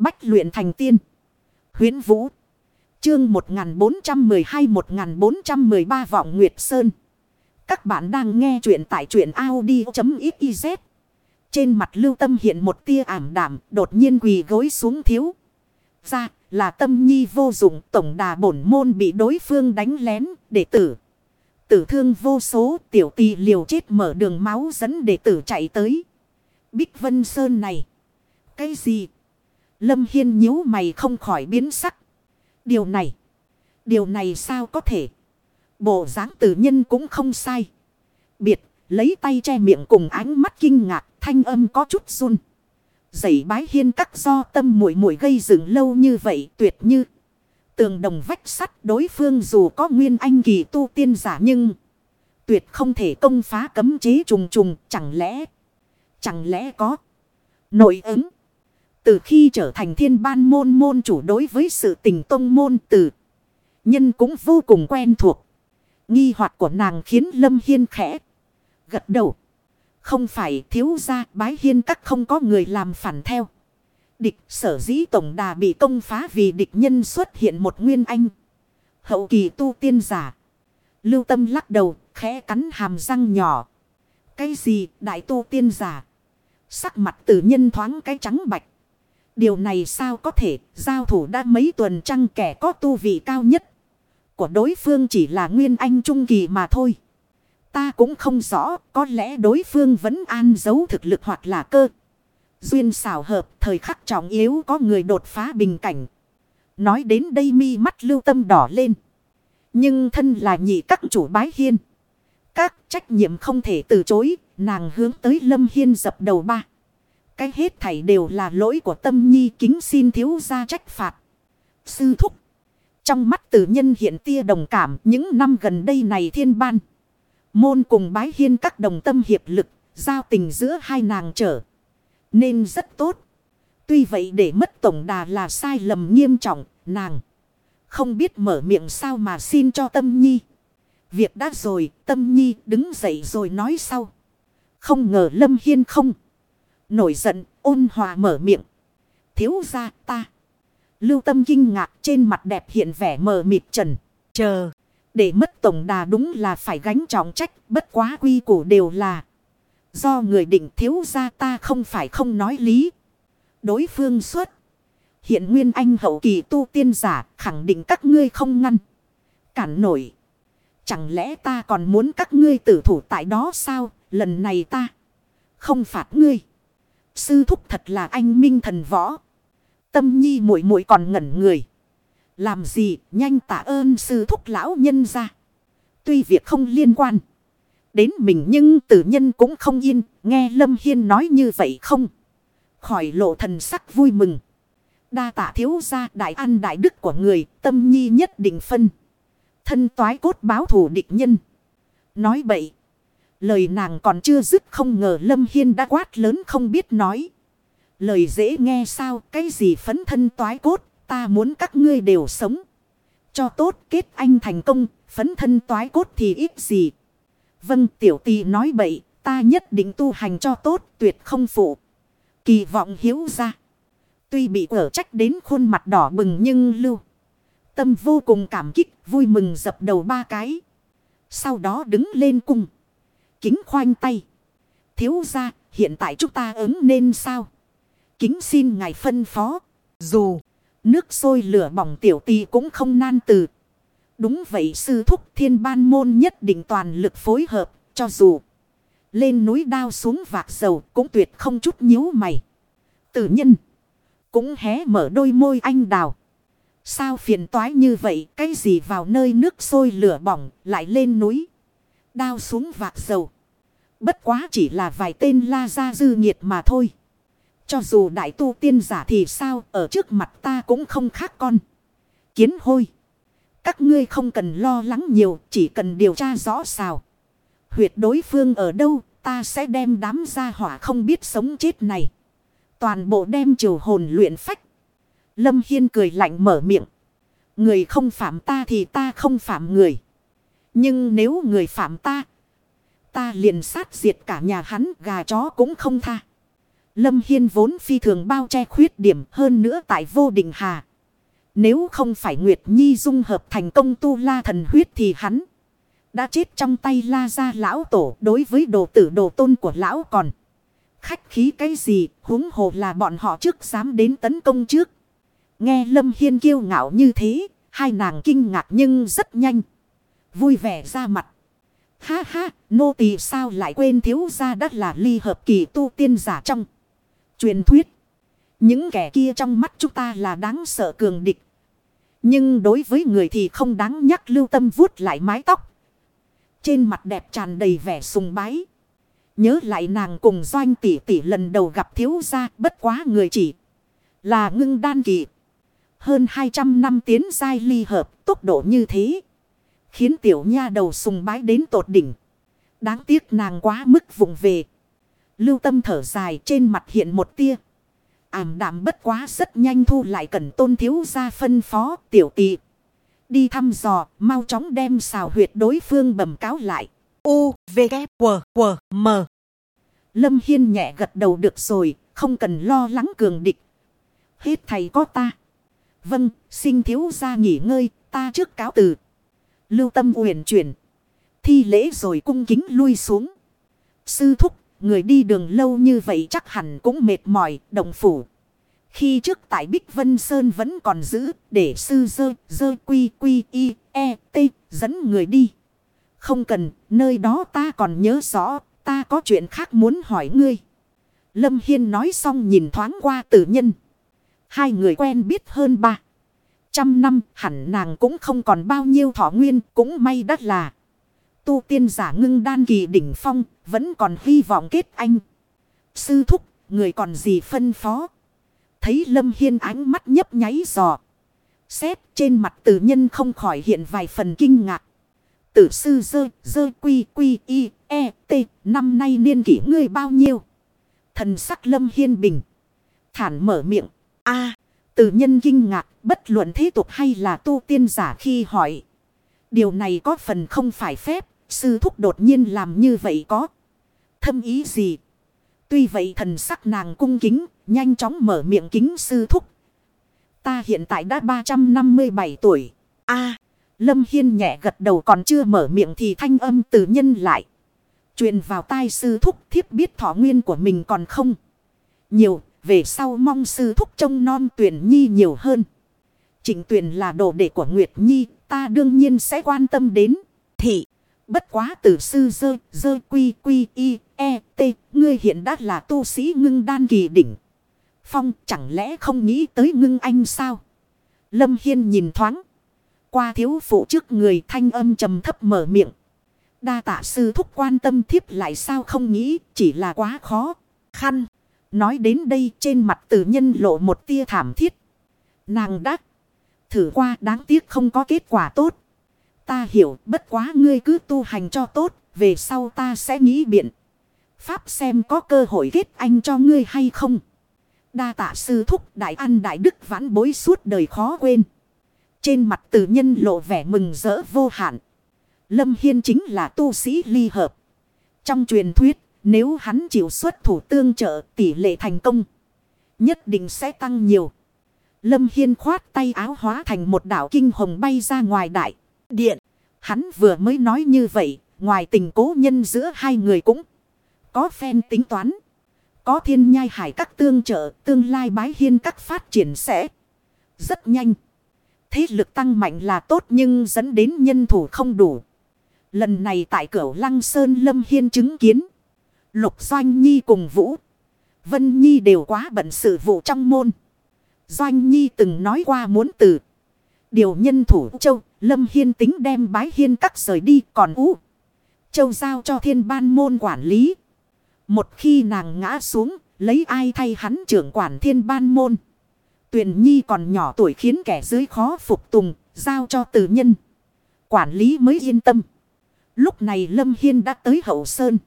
Bách luyện thành tiên. huyễn Vũ. Chương 1412-1413 Vọng Nguyệt Sơn. Các bạn đang nghe truyện tại truyện Audi.xyz. Trên mặt lưu tâm hiện một tia ảm đảm đột nhiên quỳ gối xuống thiếu. Ra, là tâm nhi vô dụng, tổng đà bổn môn bị đối phương đánh lén, đệ tử. Tử thương vô số, tiểu tì liều chết mở đường máu dẫn đệ tử chạy tới. Bích Vân Sơn này. Cái gì? Lâm Hiên nhíu mày không khỏi biến sắc. Điều này. Điều này sao có thể? Bộ dáng tử nhân cũng không sai. Biệt, lấy tay che miệng cùng ánh mắt kinh ngạc, thanh âm có chút run. Dậy bái hiên các do tâm muội muội gây dựng lâu như vậy tuyệt như. Tường đồng vách sắt đối phương dù có nguyên anh kỳ tu tiên giả nhưng. Tuyệt không thể công phá cấm chế trùng trùng chẳng lẽ. Chẳng lẽ có. Nội ứng. Từ khi trở thành thiên ban môn môn chủ đối với sự tình tông môn tử. Nhân cũng vô cùng quen thuộc. Nghi hoạt của nàng khiến Lâm Hiên khẽ. Gật đầu. Không phải thiếu gia bái hiên các không có người làm phản theo. Địch sở dĩ tổng đà bị công phá vì địch nhân xuất hiện một nguyên anh. Hậu kỳ tu tiên giả. Lưu tâm lắc đầu, khẽ cắn hàm răng nhỏ. Cái gì đại tu tiên giả? Sắc mặt tử nhân thoáng cái trắng bạch. Điều này sao có thể, giao thủ đã mấy tuần trăng kẻ có tu vị cao nhất. Của đối phương chỉ là nguyên anh trung kỳ mà thôi. Ta cũng không rõ, có lẽ đối phương vẫn an giấu thực lực hoặc là cơ. Duyên xảo hợp, thời khắc trọng yếu có người đột phá bình cảnh. Nói đến đây mi mắt lưu tâm đỏ lên. Nhưng thân là nhị các chủ bái hiên. Các trách nhiệm không thể từ chối, nàng hướng tới lâm hiên dập đầu ba. Cái hết thảy đều là lỗi của tâm nhi kính xin thiếu ra trách phạt. Sư thúc. Trong mắt tử nhân hiện tia đồng cảm những năm gần đây này thiên ban. Môn cùng bái hiên các đồng tâm hiệp lực, giao tình giữa hai nàng trở. Nên rất tốt. Tuy vậy để mất tổng đà là sai lầm nghiêm trọng, nàng. Không biết mở miệng sao mà xin cho tâm nhi. Việc đã rồi, tâm nhi đứng dậy rồi nói sau. Không ngờ lâm hiên không. Nổi giận, ôn hòa mở miệng. Thiếu ra ta. Lưu tâm kinh ngạc trên mặt đẹp hiện vẻ mờ mịt trần. Chờ. Để mất tổng đà đúng là phải gánh trọng trách. Bất quá quy củ đều là. Do người định thiếu ra ta không phải không nói lý. Đối phương xuất. Hiện nguyên anh hậu kỳ tu tiên giả khẳng định các ngươi không ngăn. Cản nổi. Chẳng lẽ ta còn muốn các ngươi tử thủ tại đó sao? Lần này ta không phạt ngươi. Sư thúc thật là anh minh thần võ. Tâm nhi muội muội còn ngẩn người. Làm gì, nhanh tạ ơn sư thúc lão nhân ra. Tuy việc không liên quan. Đến mình nhưng tử nhân cũng không yên. Nghe Lâm Hiên nói như vậy không. Khỏi lộ thần sắc vui mừng. Đa tạ thiếu ra đại an đại đức của người. Tâm nhi nhất định phân. Thân toái cốt báo thủ địch nhân. Nói bậy. Lời nàng còn chưa dứt không ngờ Lâm Hiên đã quát lớn không biết nói. Lời dễ nghe sao, cái gì phấn thân toái cốt, ta muốn các ngươi đều sống. Cho tốt, kết anh thành công, phấn thân toái cốt thì ít gì. Vâng tiểu tì nói bậy, ta nhất định tu hành cho tốt, tuyệt không phụ. Kỳ vọng hiếu ra. Tuy bị ở trách đến khuôn mặt đỏ bừng nhưng lưu. Tâm vô cùng cảm kích, vui mừng dập đầu ba cái. Sau đó đứng lên cung kính khoanh tay. Thiếu ra, hiện tại chúng ta ứng nên sao? Kính xin ngài phân phó. Dù, nước sôi lửa bỏng tiểu tì cũng không nan từ. Đúng vậy sư thúc thiên ban môn nhất định toàn lực phối hợp, cho dù lên núi đao xuống vạc dầu cũng tuyệt không chút nhíu mày. Tử nhân cũng hé mở đôi môi anh đào. Sao phiền toái như vậy, cái gì vào nơi nước sôi lửa bỏng, lại lên núi. Đao xuống vạc dầu. Bất quá chỉ là vài tên la ra dư nhiệt mà thôi. Cho dù đại tu tiên giả thì sao, ở trước mặt ta cũng không khác con. Kiến hôi. Các ngươi không cần lo lắng nhiều, chỉ cần điều tra rõ sao. Huyệt đối phương ở đâu, ta sẽ đem đám gia hỏa không biết sống chết này. Toàn bộ đem triều hồn luyện phách. Lâm Hiên cười lạnh mở miệng. Người không phạm ta thì ta không phạm người. Nhưng nếu người phạm ta, ta liền sát diệt cả nhà hắn gà chó cũng không tha. Lâm Hiên vốn phi thường bao che khuyết điểm hơn nữa tại vô định hà. Nếu không phải Nguyệt Nhi dung hợp thành công tu la thần huyết thì hắn đã chết trong tay la ra lão tổ đối với đồ tử đồ tôn của lão còn. Khách khí cái gì huống hồ là bọn họ trước dám đến tấn công trước. Nghe Lâm Hiên kiêu ngạo như thế, hai nàng kinh ngạc nhưng rất nhanh. Vui vẻ ra mặt. Ha ha, nô tỳ sao lại quên thiếu gia đất là ly hợp kỳ tu tiên giả trong. Truyền thuyết. Những kẻ kia trong mắt chúng ta là đáng sợ cường địch. Nhưng đối với người thì không đáng nhắc lưu tâm vuốt lại mái tóc. Trên mặt đẹp tràn đầy vẻ sùng bái. Nhớ lại nàng cùng doanh tỷ tỷ lần đầu gặp thiếu gia bất quá người chỉ là ngưng đan kỳ. Hơn 200 năm tiến giai ly hợp tốc độ như thế. Khiến tiểu nha đầu sùng bái đến tột đỉnh. Đáng tiếc nàng quá mức vùng về. Lưu tâm thở dài trên mặt hiện một tia. Ảm đạm bất quá rất nhanh thu lại cần tôn thiếu ra phân phó tiểu tỷ. Đi thăm dò, mau chóng đem xào huyệt đối phương bẩm cáo lại. U, V, K, W, W, M. Lâm Hiên nhẹ gật đầu được rồi, không cần lo lắng cường địch. Hết thầy có ta. Vâng, xin thiếu ra nghỉ ngơi, ta trước cáo từ. Lưu tâm uyển chuyển. Thi lễ rồi cung kính lui xuống. Sư thúc, người đi đường lâu như vậy chắc hẳn cũng mệt mỏi, đồng phủ. Khi trước tại Bích Vân Sơn vẫn còn giữ, để sư dơ, dơ quy quy y, e, t, dẫn người đi. Không cần, nơi đó ta còn nhớ rõ, ta có chuyện khác muốn hỏi ngươi. Lâm Hiên nói xong nhìn thoáng qua tử nhân. Hai người quen biết hơn ba. Trăm năm hẳn nàng cũng không còn bao nhiêu thọ nguyên cũng may đắt là. Tu tiên giả ngưng đan kỳ đỉnh phong vẫn còn hy vọng kết anh. Sư thúc người còn gì phân phó. Thấy Lâm Hiên ánh mắt nhấp nháy giò. Xét trên mặt tử nhân không khỏi hiện vài phần kinh ngạc. Tử sư dơ, dơ quy quy y, e, t, năm nay niên kỷ ngươi bao nhiêu? Thần sắc Lâm Hiên bình. Thản mở miệng. a từ nhân kinh ngạc, bất luận thế tục hay là tu tiên giả khi hỏi. Điều này có phần không phải phép, sư thúc đột nhiên làm như vậy có. Thâm ý gì? Tuy vậy thần sắc nàng cung kính, nhanh chóng mở miệng kính sư thúc. Ta hiện tại đã 357 tuổi. a Lâm Hiên nhẹ gật đầu còn chưa mở miệng thì thanh âm từ nhân lại. truyền vào tai sư thúc thiếp biết thọ nguyên của mình còn không. Nhiều về sau mong sư thúc trông non tuyển nhi nhiều hơn. Trịnh tuyển là đồ đệ của Nguyệt Nhi, ta đương nhiên sẽ quan tâm đến. Thị, bất quá tử sư dơ, dơ quy quy y, e, t, ngươi hiện đã là tu sĩ ngưng đan kỳ đỉnh. Phong chẳng lẽ không nghĩ tới ngưng anh sao? Lâm Hiên nhìn thoáng. Qua thiếu phụ trước người thanh âm trầm thấp mở miệng. Đa tạ sư thúc quan tâm thiếp lại sao không nghĩ chỉ là quá khó khăn. Nói đến đây trên mặt tử nhân lộ một tia thảm thiết. Nàng đắc. Thử qua đáng tiếc không có kết quả tốt. Ta hiểu, bất quá ngươi cứ tu hành cho tốt. Về sau ta sẽ nghĩ biện. Pháp xem có cơ hội kết anh cho ngươi hay không. Đa tạ sư thúc, đại an đại đức vãn bối suốt đời khó quên. Trên mặt tử nhân lộ vẻ mừng rỡ vô hạn. Lâm Hiên chính là tu sĩ ly hợp. Trong truyền thuyết nếu hắn chịu xuất thủ tương trợ, tỷ lệ thành công. Nhất định sẽ tăng nhiều. Lâm Hiên khoát tay áo hóa thành một đảo kinh hồng bay ra ngoài đại. Điện. Hắn vừa mới nói như vậy. Ngoài tình cố nhân giữa hai người cũng có phen tính toán. Có thiên nhai hải các tương trợ. Tương lai bái hiên các phát triển sẽ rất nhanh. Thế lực tăng mạnh là tốt nhưng dẫn đến nhân thủ không đủ. Lần này tại cửa Lăng Sơn Lâm Hiên chứng kiến. Lục Doanh Nhi cùng Vũ. Vân Nhi đều quá bận sự vụ trong môn. Doanh Nhi từng nói qua muốn từ. Điều nhân thủ châu, Lâm Hiên tính đem bái hiên cắt rời đi còn ú. Châu giao cho thiên ban môn quản lý. Một khi nàng ngã xuống, lấy ai thay hắn trưởng quản thiên ban môn. Tuyền Nhi còn nhỏ tuổi khiến kẻ dưới khó phục tùng, giao cho tử nhân. Quản lý mới yên tâm. Lúc này Lâm Hiên đã tới hậu sơn.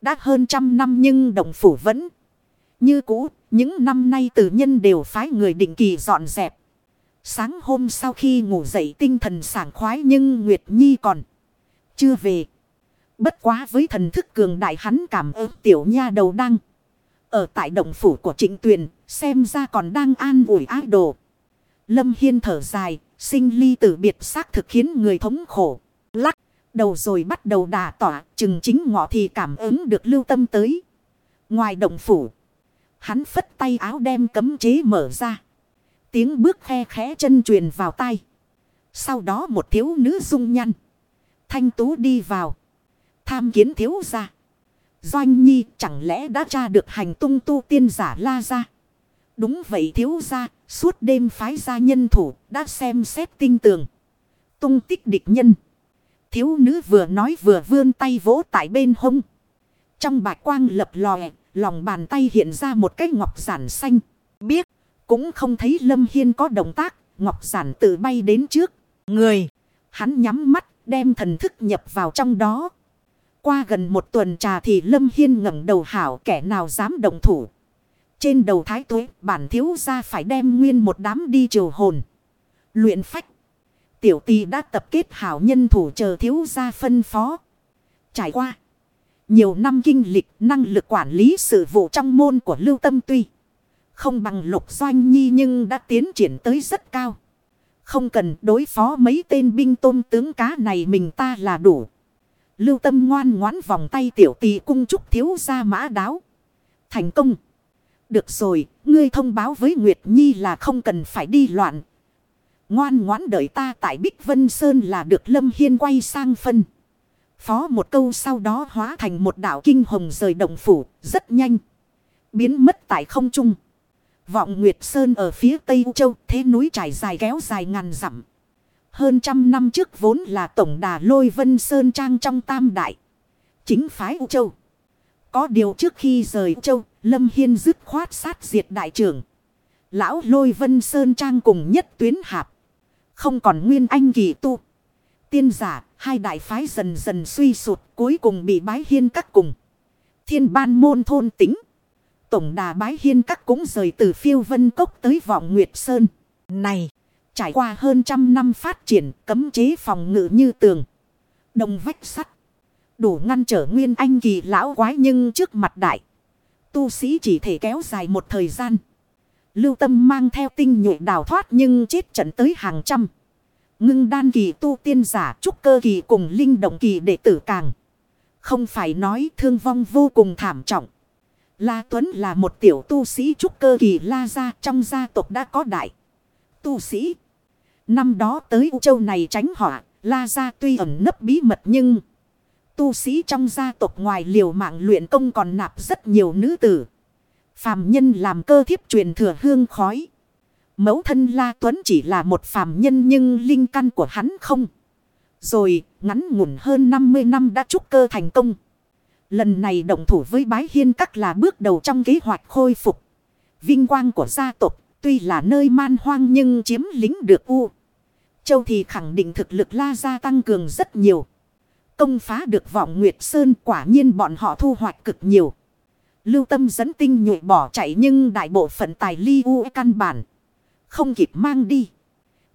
Đã hơn trăm năm nhưng đồng phủ vẫn như cũ. Những năm nay tử nhân đều phái người định kỳ dọn dẹp. Sáng hôm sau khi ngủ dậy tinh thần sảng khoái nhưng Nguyệt Nhi còn chưa về. Bất quá với thần thức cường đại hắn cảm ơn tiểu nha đầu đăng. Ở tại động phủ của trịnh tuyền, xem ra còn đang an ủi ái đồ. Lâm Hiên thở dài, sinh ly tử biệt xác thực khiến người thống khổ. Đầu rồi bắt đầu đà tỏa, chừng chính ngọ thì cảm ứng được lưu tâm tới. Ngoài động phủ, hắn phất tay áo đem cấm chế mở ra. Tiếng bước khe khẽ chân truyền vào tay. Sau đó một thiếu nữ dung nhăn. Thanh tú đi vào. Tham kiến thiếu ra. Doanh nhi chẳng lẽ đã tra được hành tung tu tiên giả la ra. Đúng vậy thiếu ra. Suốt đêm phái ra nhân thủ đã xem xét tinh tường. Tung tích địch nhân. Thiếu nữ vừa nói vừa vươn tay vỗ tại bên hông. Trong bạch quang lập lòe, lòng bàn tay hiện ra một cái ngọc giản xanh. Biết, cũng không thấy Lâm Hiên có động tác, ngọc giản tự bay đến trước. Người, hắn nhắm mắt, đem thần thức nhập vào trong đó. Qua gần một tuần trà thì Lâm Hiên ngẩng đầu hảo kẻ nào dám động thủ. Trên đầu thái tuế, bản thiếu ra phải đem nguyên một đám đi triều hồn. Luyện phách. Tiểu tì đã tập kết hảo nhân thủ chờ thiếu gia phân phó. Trải qua. Nhiều năm kinh lịch năng lực quản lý sự vụ trong môn của Lưu Tâm tuy. Không bằng lục doanh nhi nhưng đã tiến triển tới rất cao. Không cần đối phó mấy tên binh tôm tướng cá này mình ta là đủ. Lưu Tâm ngoan ngoãn vòng tay tiểu tì cung trúc thiếu gia mã đáo. Thành công. Được rồi, ngươi thông báo với Nguyệt Nhi là không cần phải đi loạn, Ngoan ngoãn đợi ta tại Bích Vân Sơn là được Lâm Hiên quay sang phân. Phó một câu sau đó hóa thành một đảo kinh hồng rời động phủ, rất nhanh. Biến mất tại không trung. Vọng Nguyệt Sơn ở phía Tây U Châu, thế núi trải dài kéo dài ngàn dặm. Hơn trăm năm trước vốn là tổng đà lôi Vân Sơn Trang trong tam đại. Chính phái U Châu. Có điều trước khi rời U Châu, Lâm Hiên dứt khoát sát diệt đại trưởng. Lão lôi Vân Sơn Trang cùng nhất tuyến hạp. Không còn nguyên anh kỳ tu. Tiên giả, hai đại phái dần dần suy sụt cuối cùng bị bái hiên các cùng. Thiên ban môn thôn tính. Tổng đà bái hiên các cũng rời từ phiêu vân cốc tới vọng Nguyệt Sơn. Này, trải qua hơn trăm năm phát triển cấm chế phòng ngự như tường. Đồng vách sắt. Đủ ngăn trở nguyên anh kỳ lão quái nhưng trước mặt đại. Tu sĩ chỉ thể kéo dài một thời gian. Lưu tâm mang theo tinh nhuệ đào thoát nhưng chết trận tới hàng trăm. Ngưng đan kỳ tu tiên giả, trúc cơ kỳ cùng linh động kỳ đệ tử càng. Không phải nói thương vong vô cùng thảm trọng. La Tuấn là một tiểu tu sĩ trúc cơ kỳ La Gia, trong gia tộc đã có đại. Tu sĩ. Năm đó tới U Châu này tránh họa. La Gia tuy ẩn nấp bí mật nhưng. Tu sĩ trong gia tộc ngoài liều mạng luyện công còn nạp rất nhiều nữ tử. Phàm nhân làm cơ thiếp truyền thừa hương khói. Mẫu thân La Tuấn chỉ là một phàm nhân nhưng linh căn của hắn không. Rồi, ngắn ngủn hơn 50 năm đã trúc cơ thành công. Lần này động thủ với bái hiên các là bước đầu trong kế hoạch khôi phục. Vinh quang của gia tộc, tuy là nơi man hoang nhưng chiếm lính được U. Châu thì khẳng định thực lực La gia tăng cường rất nhiều. Công phá được vọng Nguyệt Sơn quả nhiên bọn họ thu hoạch cực nhiều. Lưu tâm dẫn tinh nhuệ bỏ chạy nhưng đại bộ phận tài ly u căn bản. Không kịp mang đi.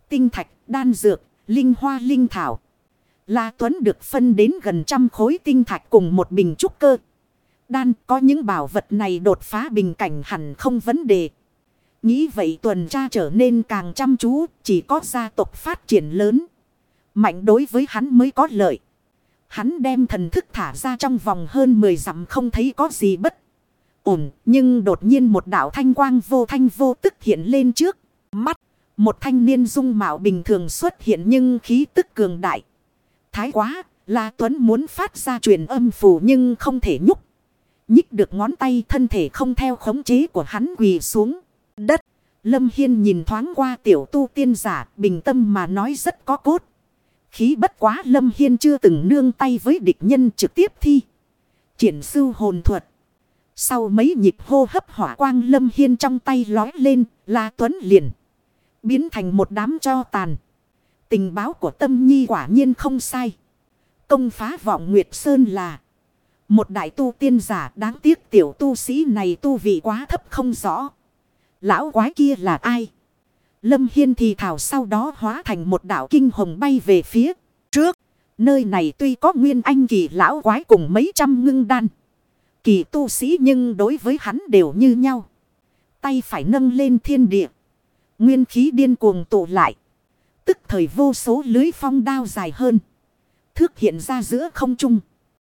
Tinh thạch, đan dược, linh hoa linh thảo. La Tuấn được phân đến gần trăm khối tinh thạch cùng một bình trúc cơ. Đan có những bảo vật này đột phá bình cảnh hẳn không vấn đề. Nghĩ vậy tuần tra trở nên càng chăm chú, chỉ có gia tộc phát triển lớn. Mạnh đối với hắn mới có lợi. Hắn đem thần thức thả ra trong vòng hơn 10 dặm không thấy có gì bất ổn, nhưng đột nhiên một đạo thanh quang vô thanh vô tức hiện lên trước. Mắt, một thanh niên dung mạo bình thường xuất hiện nhưng khí tức cường đại. Thái quá, La Tuấn muốn phát ra truyền âm phù nhưng không thể nhúc. Nhích được ngón tay thân thể không theo khống chế của hắn quỳ xuống đất. Lâm Hiên nhìn thoáng qua tiểu tu tiên giả bình tâm mà nói rất có cốt. Khí bất quá Lâm Hiên chưa từng nương tay với địch nhân trực tiếp thi. Triển sư hồn thuật. Sau mấy nhịp hô hấp hỏa quang lâm hiên trong tay lói lên, La Tuấn liền. Biến thành một đám cho tàn. Tình báo của tâm nhi quả nhiên không sai. Công phá vọng Nguyệt Sơn là. Một đại tu tiên giả đáng tiếc tiểu tu sĩ này tu vị quá thấp không rõ. Lão quái kia là ai? Lâm Hiên thì thảo sau đó hóa thành một đảo kinh hồng bay về phía trước. Nơi này tuy có nguyên anh kỳ lão quái cùng mấy trăm ngưng đan kỳ tu sĩ nhưng đối với hắn đều như nhau. Tay phải nâng lên thiên địa. Nguyên khí điên cuồng tụ lại. Tức thời vô số lưới phong đao dài hơn. Thước hiện ra giữa không trung.